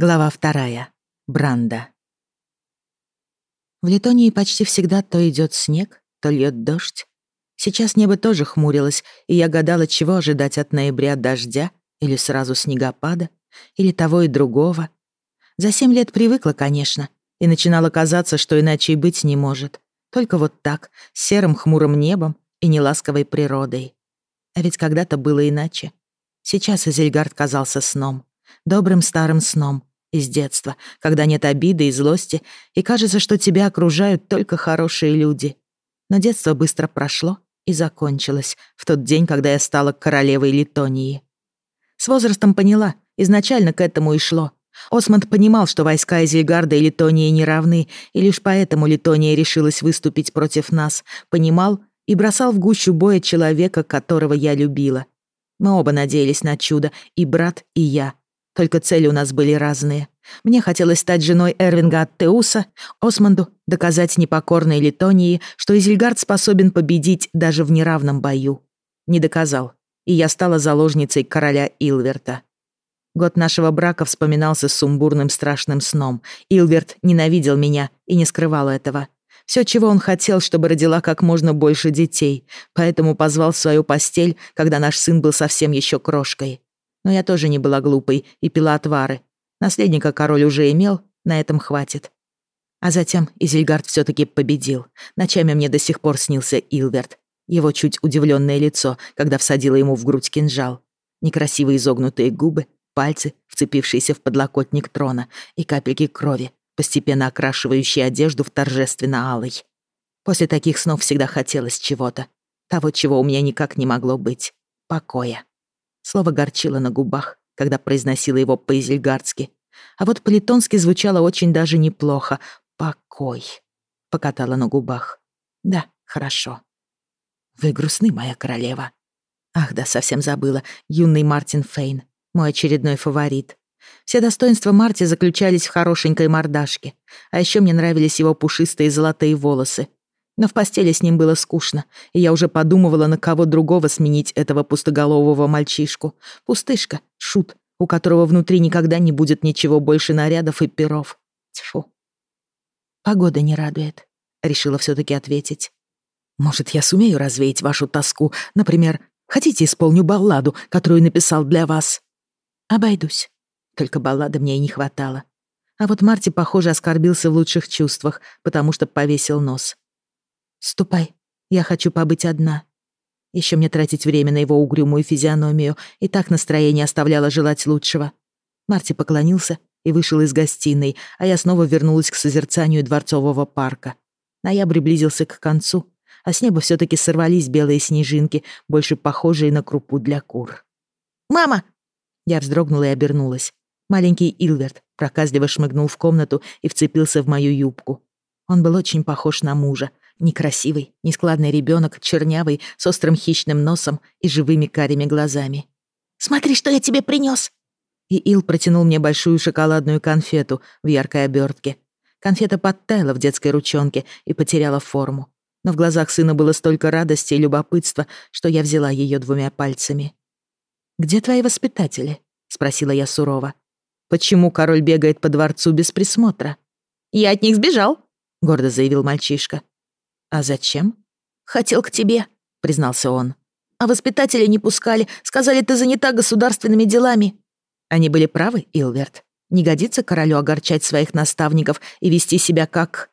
Глава вторая. Бранда. В Литонии почти всегда то идет снег, то льет дождь. Сейчас небо тоже хмурилось, и я гадала, чего ожидать от ноября дождя или сразу снегопада, или того и другого. За семь лет привыкла, конечно, и начинало казаться, что иначе и быть не может. Только вот так, с серым хмурым небом и неласковой природой. А ведь когда-то было иначе. Сейчас Изельгард казался сном, добрым старым сном, из детства, когда нет обиды и злости, и кажется, что тебя окружают только хорошие люди. Но детство быстро прошло и закончилось в тот день, когда я стала королевой Литонии. С возрастом поняла, изначально к этому и шло. Осмонд понимал, что войска Изельгарда и Литонии не равны, и лишь поэтому Литония решилась выступить против нас. Понимал и бросал в гущу боя человека, которого я любила. Мы оба надеялись на чудо, и брат, и я. Только цели у нас были разные. Мне хотелось стать женой Эрвинга от Теуса, Османду доказать непокорной Литонии, что Изельгард способен победить даже в неравном бою. Не доказал, и я стала заложницей короля Илверта. Год нашего брака вспоминался сумбурным страшным сном. Илверт ненавидел меня и не скрывал этого. Все, чего он хотел, чтобы родила как можно больше детей, поэтому позвал в свою постель, когда наш сын был совсем еще крошкой. Но я тоже не была глупой и пила отвары. Наследника король уже имел, на этом хватит. А затем Изельгард все таки победил. Ночами мне до сих пор снился Илверт. Его чуть удивленное лицо, когда всадила ему в грудь кинжал. Некрасивые изогнутые губы, пальцы, вцепившиеся в подлокотник трона, и капельки крови, постепенно окрашивающие одежду в торжественно-алый. После таких снов всегда хотелось чего-то. Того, чего у меня никак не могло быть. Покоя. Слово горчило на губах, когда произносила его по-изельгардски. А вот по-литонски звучало очень даже неплохо. «Покой», — покатала на губах. «Да, хорошо». «Вы грустны, моя королева». Ах да, совсем забыла. Юный Мартин Фейн, мой очередной фаворит. Все достоинства Марти заключались в хорошенькой мордашке. А еще мне нравились его пушистые золотые волосы, но в постели с ним было скучно, и я уже подумывала, на кого другого сменить этого пустоголового мальчишку. Пустышка, шут, у которого внутри никогда не будет ничего больше нарядов и перов. Тьфу. Погода не радует, решила все таки ответить. Может, я сумею развеять вашу тоску? Например, хотите исполню балладу, которую написал для вас? Обойдусь. Только баллады мне и не хватало. А вот Марти, похоже, оскорбился в лучших чувствах, потому что повесил нос. «Ступай, я хочу побыть одна». Еще мне тратить время на его угрюмую физиономию, и так настроение оставляло желать лучшего. Марти поклонился и вышел из гостиной, а я снова вернулась к созерцанию дворцового парка. Ноябрь близился к концу, а с неба все таки сорвались белые снежинки, больше похожие на крупу для кур. «Мама!» Я вздрогнула и обернулась. Маленький Илверт проказливо шмыгнул в комнату и вцепился в мою юбку. Он был очень похож на мужа, Некрасивый, нескладный ребенок, чернявый, с острым хищным носом и живыми карими глазами. «Смотри, что я тебе принёс!» И Ил протянул мне большую шоколадную конфету в яркой обертке. Конфета подтаяла в детской ручонке и потеряла форму. Но в глазах сына было столько радости и любопытства, что я взяла её двумя пальцами. «Где твои воспитатели?» — спросила я сурово. «Почему король бегает по дворцу без присмотра?» «Я от них сбежал», — гордо заявил мальчишка. «А зачем?» «Хотел к тебе», — признался он. «А воспитатели не пускали, сказали, ты занята государственными делами». Они были правы, Илверт. Не годится королю огорчать своих наставников и вести себя как...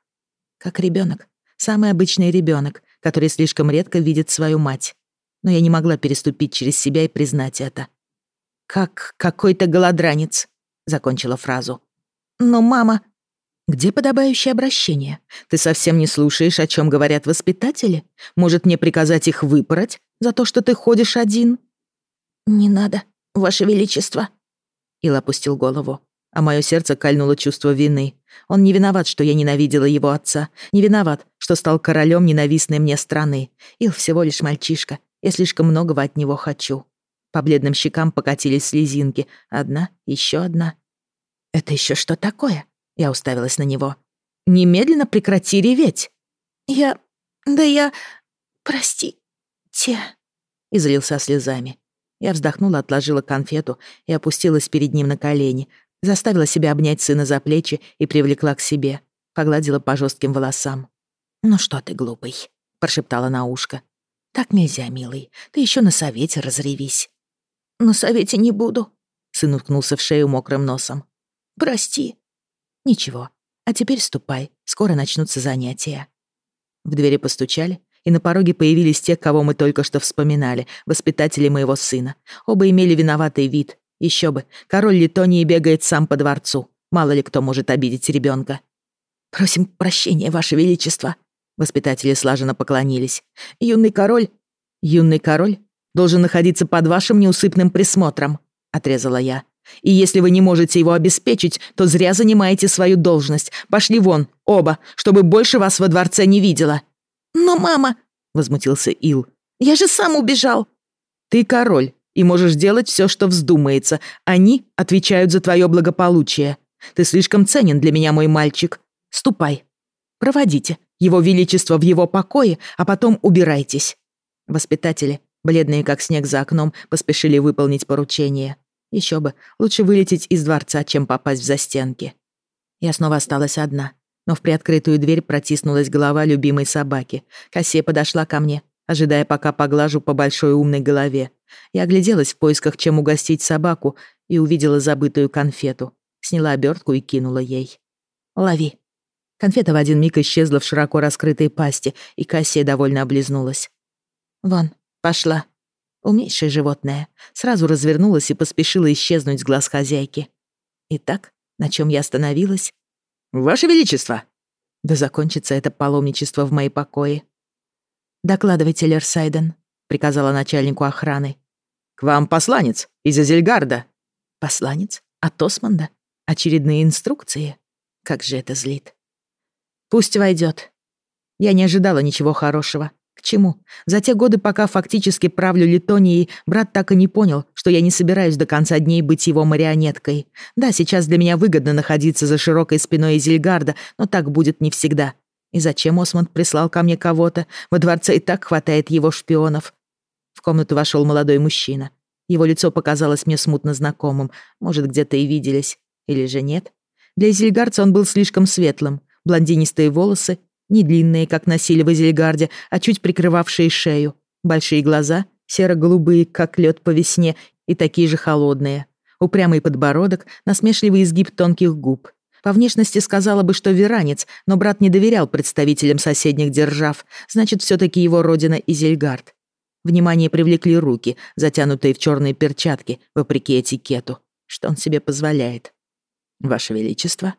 Как ребенок. Самый обычный ребенок, который слишком редко видит свою мать. Но я не могла переступить через себя и признать это. «Как какой-то голодранец», — закончила фразу. «Но мама...» Где подобающее обращение? Ты совсем не слушаешь, о чем говорят воспитатели? Может, мне приказать их выпороть за то, что ты ходишь один?» «Не надо, Ваше Величество». Ил опустил голову, а мое сердце кольнуло чувство вины. Он не виноват, что я ненавидела его отца, не виноват, что стал королем ненавистной мне страны. Ил всего лишь мальчишка, я слишком многого от него хочу. По бледным щекам покатились слезинки. Одна, еще одна. «Это еще что такое?» Я уставилась на него. «Немедленно прекрати реветь!» «Я... да я... прости... те...» Излился слезами. Я вздохнула, отложила конфету и опустилась перед ним на колени. Заставила себя обнять сына за плечи и привлекла к себе. Погладила по жестким волосам. «Ну что ты, глупый?» — прошептала на ушко. «Так нельзя, милый. Ты еще на совете разревись». «На совете не буду», — сын уткнулся в шею мокрым носом. «Прости». «Ничего. А теперь ступай. Скоро начнутся занятия». В двери постучали, и на пороге появились те, кого мы только что вспоминали, воспитатели моего сына. Оба имели виноватый вид. Еще бы, король Литонии бегает сам по дворцу. Мало ли кто может обидеть ребенка. «Просим прощения, Ваше Величество». Воспитатели слаженно поклонились. «Юный король...» «Юный король должен находиться под вашим неусыпным присмотром», — отрезала я. «И если вы не можете его обеспечить, то зря занимаете свою должность. Пошли вон, оба, чтобы больше вас во дворце не видела». «Но мама...» — возмутился Ил. «Я же сам убежал». «Ты король и можешь делать все, что вздумается. Они отвечают за твое благополучие. Ты слишком ценен для меня, мой мальчик. Ступай. Проводите его величество в его покое, а потом убирайтесь». Воспитатели, бледные как снег за окном, поспешили выполнить поручение. Еще бы, лучше вылететь из дворца, чем попасть в застенки. Я снова осталась одна но в приоткрытую дверь протиснулась голова любимой собаки. Кассия подошла ко мне, ожидая, пока поглажу по большой умной голове. Я огляделась в поисках, чем угостить собаку, и увидела забытую конфету. Сняла обертку и кинула ей. «Лови». Конфета в один миг исчезла в широко раскрытой пасти, и Кассия довольно облизнулась. «Вон, пошла». Умнейшее животное. Сразу развернулась и поспешила исчезнуть с глаз хозяйки. Итак, на чем я остановилась? «Ваше Величество!» Да закончится это паломничество в мои покои. «Докладывайте, Лерсайден», — приказала начальнику охраны. «К вам посланец из Азельгарда». «Посланец? От Османда? Очередные инструкции? Как же это злит». «Пусть войдет. Я не ожидала ничего хорошего. К чему? За те годы, пока фактически правлю Литонией, брат так и не понял, что я не собираюсь до конца дней быть его марионеткой. Да, сейчас для меня выгодно находиться за широкой спиной Изельгарда, но так будет не всегда. И зачем Осмонд прислал ко мне кого-то? Во дворце и так хватает его шпионов. В комнату вошел молодой мужчина. Его лицо показалось мне смутно знакомым. Может, где-то и виделись. Или же нет? Для Изельгардца он был слишком светлым. Блондинистые волосы, не длинные, как носили в Изельгарде, а чуть прикрывавшие шею. Большие глаза, серо-голубые, как лед по весне, и такие же холодные. Упрямый подбородок, насмешливый изгиб тонких губ. По внешности сказала бы, что веранец, но брат не доверял представителям соседних держав, значит, все таки его родина Изельгард. Внимание привлекли руки, затянутые в черные перчатки, вопреки этикету. Что он себе позволяет? «Ваше Величество?»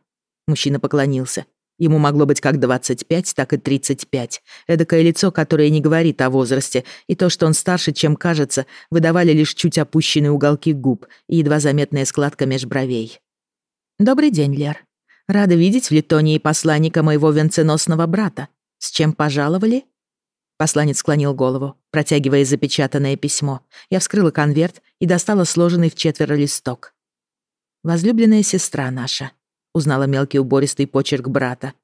Мужчина поклонился. Ему могло быть как 25, так и 35. Эдакое лицо, которое не говорит о возрасте, и то, что он старше, чем кажется, выдавали лишь чуть опущенные уголки губ и едва заметная складка меж бровей. «Добрый день, Лер. Рада видеть в Литонии посланника моего венценосного брата. С чем пожаловали?» Посланец склонил голову, протягивая запечатанное письмо. Я вскрыла конверт и достала сложенный в четверо листок. «Возлюбленная сестра наша, узнала мелкий убористый почерк брата.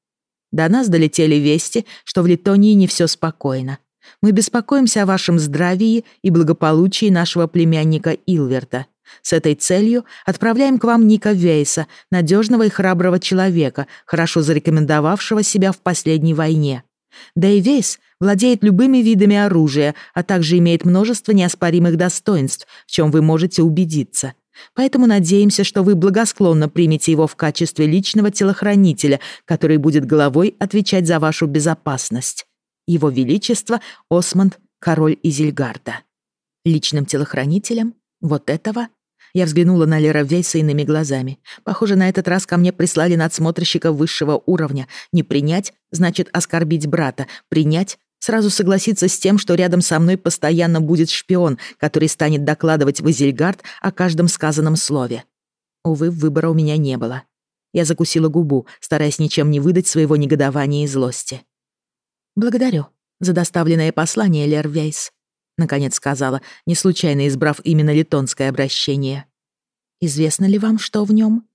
До нас долетели вести, что в Литонии не все спокойно. Мы беспокоимся о вашем здравии и благополучии нашего племянника Илверта. С этой целью отправляем к вам Ника Вейса, надежного и храброго человека, хорошо зарекомендовавшего себя в последней войне. Да и Вейс владеет любыми видами оружия, а также имеет множество неоспоримых достоинств, в чем вы можете убедиться. Поэтому надеемся, что вы благосклонно примете его в качестве личного телохранителя, который будет головой отвечать за вашу безопасность. Его Величество Осмонд, король Изельгарда. Личным телохранителем? Вот этого? Я взглянула на Лера Вейса иными глазами. Похоже, на этот раз ко мне прислали надсмотрщика высшего уровня. Не принять — значит оскорбить брата. Принять Сразу согласиться с тем, что рядом со мной постоянно будет шпион, который станет докладывать в Изельгард о каждом сказанном слове. Увы, выбора у меня не было. Я закусила губу, стараясь ничем не выдать своего негодования и злости. «Благодарю за доставленное послание, Лер Вейс», — наконец сказала, не случайно избрав именно литонское обращение. «Известно ли вам, что в нем?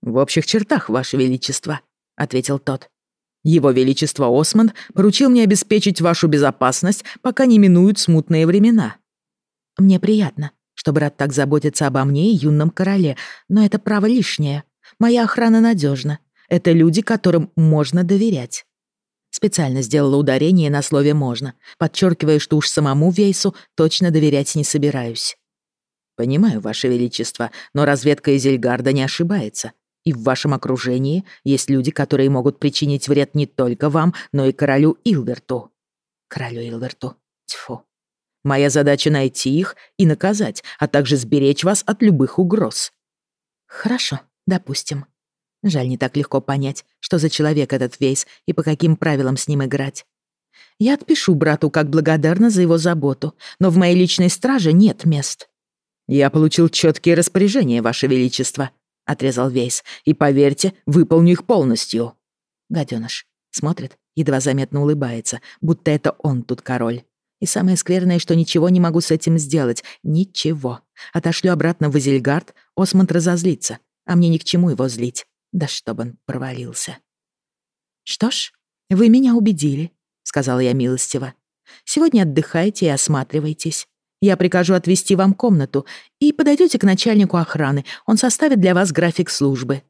«В общих чертах, Ваше Величество», — ответил тот. Его Величество Осмонд поручил мне обеспечить вашу безопасность, пока не минуют смутные времена. Мне приятно, что брат так заботится обо мне и юном короле, но это право лишнее. Моя охрана надежна. Это люди, которым можно доверять. Специально сделала ударение на слове «можно», подчеркивая, что уж самому Вейсу точно доверять не собираюсь. «Понимаю, Ваше Величество, но разведка из Эльгарда не ошибается. И в вашем окружении есть люди, которые могут причинить вред не только вам, но и королю Илверту». «Королю Илверту? Тьфу. Моя задача найти их и наказать, а также сберечь вас от любых угроз». «Хорошо, допустим. Жаль, не так легко понять, что за человек этот Вейс и по каким правилам с ним играть. Я отпишу брату как благодарна за его заботу, но в моей личной страже нет мест. «Я получил четкие распоряжения, Ваше Величество», — отрезал Вейс, «и, поверьте, выполню их полностью». Гаденыш смотрит, едва заметно улыбается, будто это он тут король. И самое скверное, что ничего не могу с этим сделать. Ничего. Отошлю обратно в Изельгард, Осмонд разозлится, а мне ни к чему его злить. Да чтоб он провалился. «Что ж, вы меня убедили», — сказала я милостиво. «Сегодня отдыхайте и осматривайтесь. Я прикажу отвести вам комнату и подойдете к начальнику охраны. Он составит для вас график службы».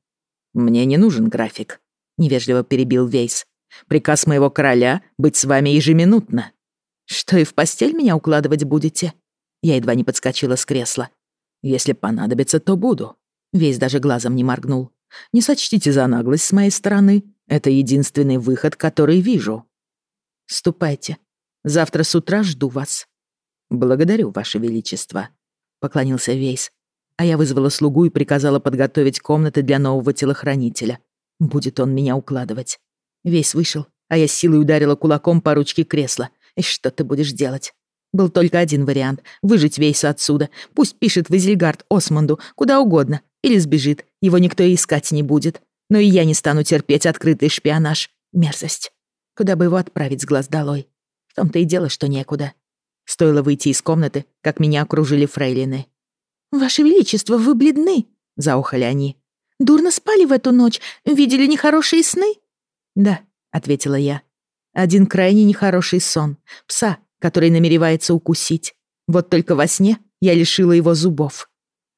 «Мне не нужен график», — невежливо перебил Вейс. «Приказ моего короля — быть с вами ежеминутно». «Что, и в постель меня укладывать будете?» Я едва не подскочила с кресла. «Если понадобится, то буду». Вейс даже глазом не моргнул. Не сочтите за наглость с моей стороны. Это единственный выход, который вижу. Ступайте. Завтра с утра жду вас. Благодарю, Ваше Величество. Поклонился Вейс. А я вызвала слугу и приказала подготовить комнаты для нового телохранителя. Будет он меня укладывать. Вейс вышел, а я силой ударила кулаком по ручке кресла. И что ты будешь делать? Был только один вариант — выжить Вейса отсюда. Пусть пишет в Изельгард Осмонду, куда угодно, или сбежит, его никто и искать не будет. Но и я не стану терпеть открытый шпионаж. Мерзость. Куда бы его отправить с глаз долой? В том-то и дело, что некуда. Стоило выйти из комнаты, как меня окружили фрейлины. «Ваше Величество, вы бледны!» — заухали они. «Дурно спали в эту ночь? Видели нехорошие сны?» «Да», — ответила я. «Один крайне нехороший сон. Пса, который намеревается укусить. Вот только во сне я лишила его зубов.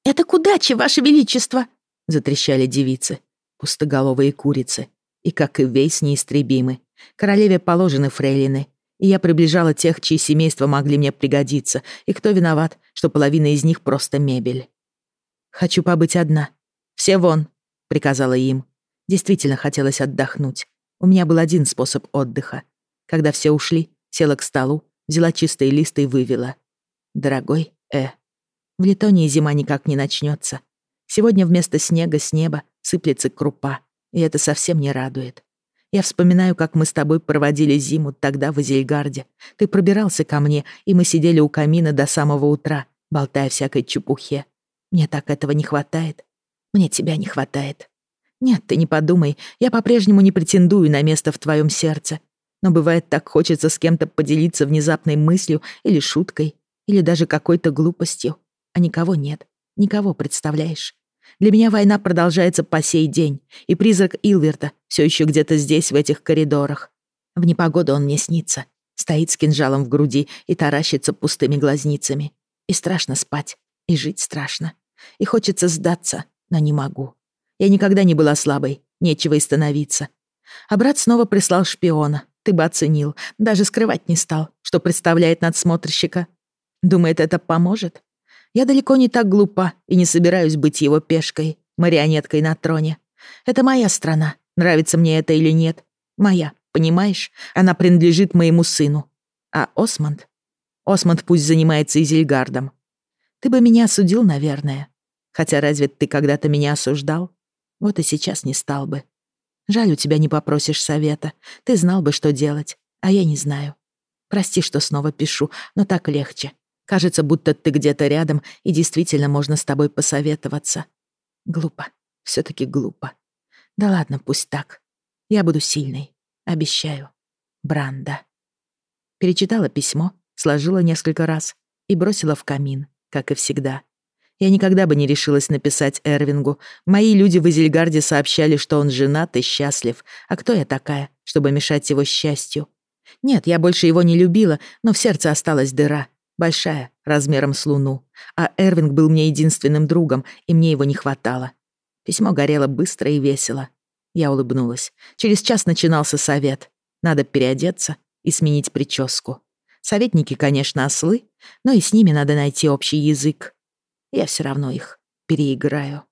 «Это к удаче, Ваше Величество!» — затрещали девицы, пустоголовые курицы. И, как и весь неистребимы, королеве положены фрейлины. И я приближала тех, чьи семейства могли мне пригодиться, и кто виноват, что половина из них просто мебель. «Хочу побыть одна. Все вон!» — приказала им. Действительно хотелось отдохнуть. У меня был один способ отдыха. Когда все ушли, села к столу, взяла чистые листы и вывела. «Дорогой Э, в Литонии зима никак не начнется. Сегодня вместо снега с неба сыплется крупа, и это совсем не радует. Я вспоминаю, как мы с тобой проводили зиму тогда в Азельгарде. Ты пробирался ко мне, и мы сидели у камина до самого утра, болтая всякой чепухе. Мне так этого не хватает. Мне тебя не хватает. Нет, ты не подумай, я по-прежнему не претендую на место в твоем сердце. Но бывает так хочется с кем-то поделиться внезапной мыслью или шуткой, или даже какой-то глупостью а никого нет. Никого, представляешь? Для меня война продолжается по сей день, и призрак Илверта все еще где-то здесь, в этих коридорах. В непогоду он мне снится, стоит с кинжалом в груди и таращится пустыми глазницами. И страшно спать, и жить страшно. И хочется сдаться, но не могу. Я никогда не была слабой, нечего и становиться. А брат снова прислал шпиона, ты бы оценил, даже скрывать не стал, что представляет надсмотрщика. Думает, это поможет? Я далеко не так глупа и не собираюсь быть его пешкой, марионеткой на троне. Это моя страна, нравится мне это или нет. Моя, понимаешь? Она принадлежит моему сыну. А Осмонд? Осмонд пусть занимается Изельгардом. Ты бы меня осудил, наверное. Хотя разве ты когда-то меня осуждал? Вот и сейчас не стал бы. Жаль, у тебя не попросишь совета. Ты знал бы, что делать, а я не знаю. Прости, что снова пишу, но так легче. Кажется, будто ты где-то рядом, и действительно можно с тобой посоветоваться. Глупо. все таки глупо. Да ладно, пусть так. Я буду сильной. Обещаю. Бранда. Перечитала письмо, сложила несколько раз и бросила в камин, как и всегда. Я никогда бы не решилась написать Эрвингу. Мои люди в Изельгарде сообщали, что он женат и счастлив. А кто я такая, чтобы мешать его счастью? Нет, я больше его не любила, но в сердце осталась дыра, Большая, размером с луну. А Эрвинг был мне единственным другом, и мне его не хватало. Письмо горело быстро и весело. Я улыбнулась. Через час начинался совет. Надо переодеться и сменить прическу. Советники, конечно, ослы, но и с ними надо найти общий язык. Я все равно их переиграю.